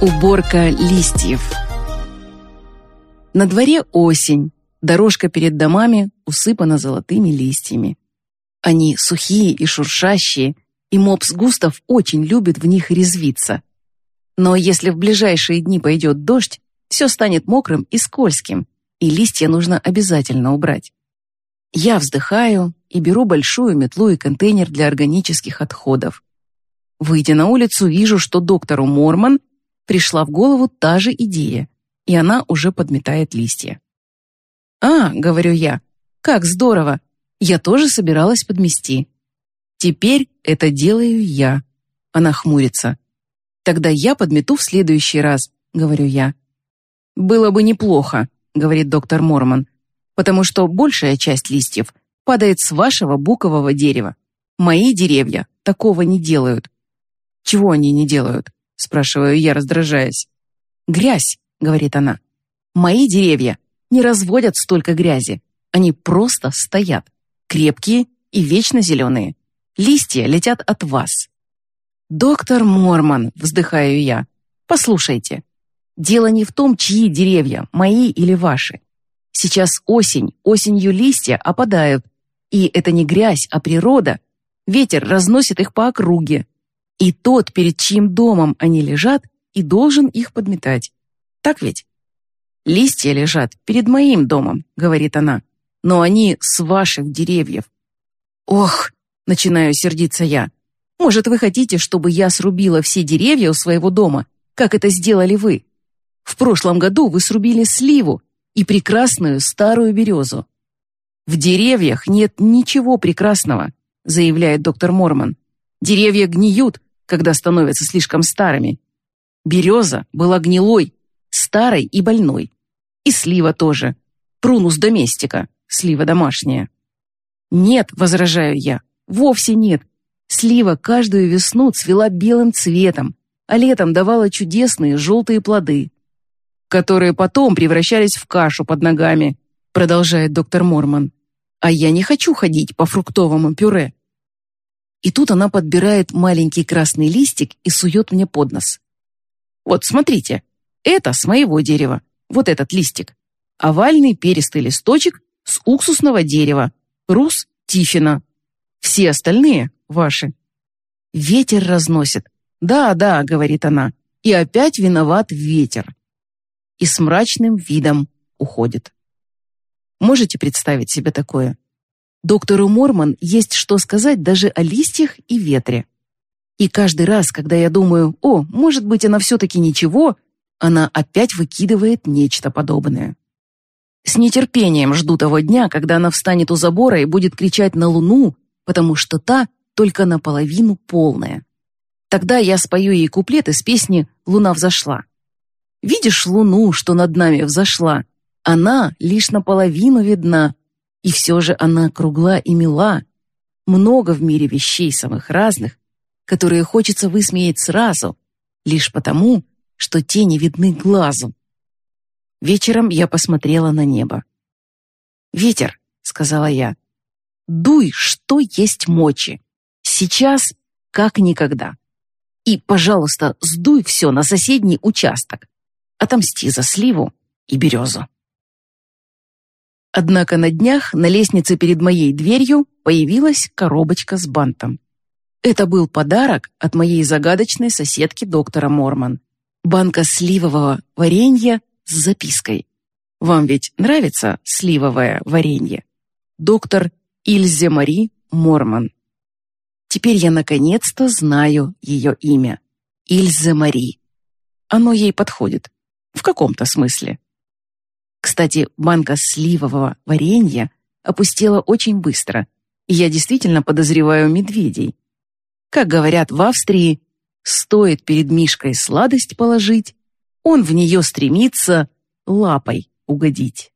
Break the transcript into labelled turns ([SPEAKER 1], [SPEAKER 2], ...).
[SPEAKER 1] Уборка листьев. На дворе осень. Дорожка перед домами усыпана золотыми листьями. Они сухие и шуршащие, и мопс Густав очень любит в них резвиться. Но если в ближайшие дни пойдет дождь, все станет мокрым и скользким, и листья нужно обязательно убрать. Я вздыхаю и беру большую метлу и контейнер для органических отходов. Выйдя на улицу, вижу, что доктору Морман пришла в голову та же идея, и она уже подметает листья. «А, — говорю я, — как здорово! Я тоже собиралась подмести. Теперь это делаю я». Она хмурится. «Тогда я подмету в следующий раз», — говорю я. «Было бы неплохо», — говорит доктор Морман, «потому что большая часть листьев падает с вашего букового дерева. Мои деревья такого не делают». «Чего они не делают?» — спрашиваю я, раздражаясь. «Грязь», — говорит она. «Мои деревья не разводят столько грязи. Они просто стоят, крепкие и вечно зеленые. Листья летят от вас». «Доктор Морман», — вздыхаю я, — «послушайте, дело не в том, чьи деревья, мои или ваши. Сейчас осень, осенью листья опадают, и это не грязь, а природа. Ветер разносит их по округе, и тот, перед чьим домом они лежат, и должен их подметать. Так ведь? «Листья лежат перед моим домом», — говорит она, «но они с ваших деревьев». «Ох!» — начинаю сердиться я. «Может, вы хотите, чтобы я срубила все деревья у своего дома, как это сделали вы? В прошлом году вы срубили сливу и прекрасную старую березу». «В деревьях нет ничего прекрасного», — заявляет доктор Морман. «Деревья гниют, когда становятся слишком старыми. Береза была гнилой, старой и больной. И слива тоже. Прунус доместика, слива домашняя. Нет, возражаю я, вовсе нет. Слива каждую весну цвела белым цветом, а летом давала чудесные желтые плоды, которые потом превращались в кашу под ногами, продолжает доктор Морман. А я не хочу ходить по фруктовому пюре. И тут она подбирает маленький красный листик и сует мне под нос. «Вот, смотрите, это с моего дерева, вот этот листик. Овальный перистый листочек с уксусного дерева, рус Тифина. Все остальные ваши». Ветер разносит. «Да, да», — говорит она, — «и опять виноват ветер». И с мрачным видом уходит. Можете представить себе такое? Доктору Морман есть что сказать даже о листьях и ветре. И каждый раз, когда я думаю, о, может быть, она все-таки ничего, она опять выкидывает нечто подобное. С нетерпением жду того дня, когда она встанет у забора и будет кричать на луну, потому что та только наполовину полная. Тогда я спою ей куплет из песни «Луна взошла». Видишь луну, что над нами взошла? Она лишь наполовину видна, и все же она кругла и мила. Много в мире вещей самых разных, которые хочется высмеять сразу, лишь потому, что тени видны глазу. Вечером я посмотрела на небо. «Ветер», — сказала я, — «дуй, что есть мочи. Сейчас, как никогда. И, пожалуйста, сдуй все на соседний участок. Отомсти за сливу и березу». Однако на днях на лестнице перед моей дверью появилась коробочка с бантом. Это был подарок от моей загадочной соседки доктора Морман. Банка сливового варенья с запиской. Вам ведь нравится сливовое варенье? Доктор Ильзе Мари Морман. Теперь я наконец-то знаю ее имя. Ильзе Мари. Оно ей подходит. В каком-то смысле. Кстати, банка сливового варенья опустела очень быстро, и я действительно подозреваю медведей. Как говорят в Австрии, стоит перед Мишкой сладость положить, он в нее стремится лапой угодить.